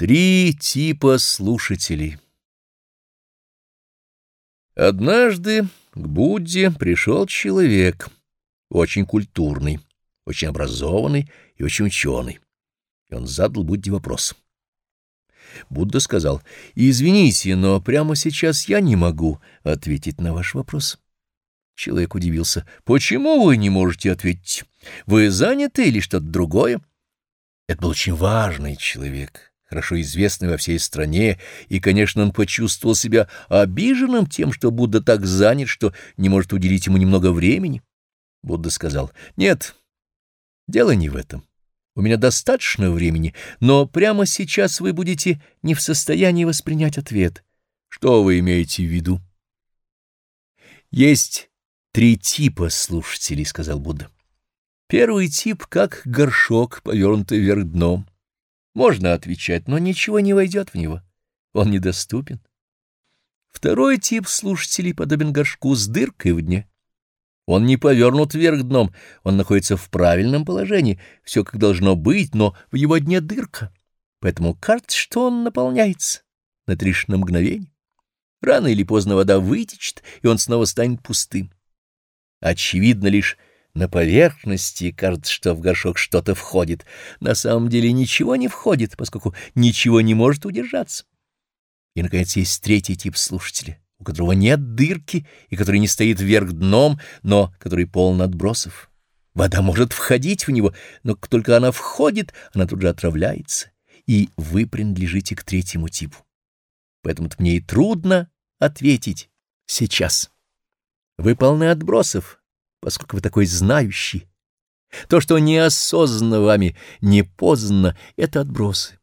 Три типа слушателей. Однажды к Будде пришел человек, очень культурный, очень образованный и очень ученый. И он задал Будде вопрос. Будда сказал, «Извините, но прямо сейчас я не могу ответить на ваш вопрос». Человек удивился, «Почему вы не можете ответить? Вы заняты или что-то другое?» Это был очень важный человек хорошо известный во всей стране, и, конечно, он почувствовал себя обиженным тем, что Будда так занят, что не может уделить ему немного времени. Будда сказал, «Нет, дело не в этом. У меня достаточно времени, но прямо сейчас вы будете не в состоянии воспринять ответ. Что вы имеете в виду?» «Есть три типа слушателей», — сказал Будда. «Первый тип — как горшок, повернутый вверх дном. Можно отвечать, но ничего не войдет в него. Он недоступен. Второй тип слушателей подобен горшку с дыркой в дне. Он не повернут вверх дном, он находится в правильном положении, все как должно быть, но в его дне дырка. Поэтому кажется, что он наполняется на тришь на мгновение. Рано или поздно вода вытечет, и он снова станет пустым. Очевидно лишь, на поверхности кажется, что в горшок что-то входит. На самом деле ничего не входит, поскольку ничего не может удержаться. И, наконец, есть третий тип слушателя, у которого нет дырки и который не стоит вверх дном, но который полон отбросов. Вода может входить в него, но как только она входит, она тут же отравляется, и вы принадлежите к третьему типу. Поэтому-то мне и трудно ответить сейчас. Вы полны отбросов, поскольку вы такой знающий. То, что неосознанно вами, не познано, — это отбросы.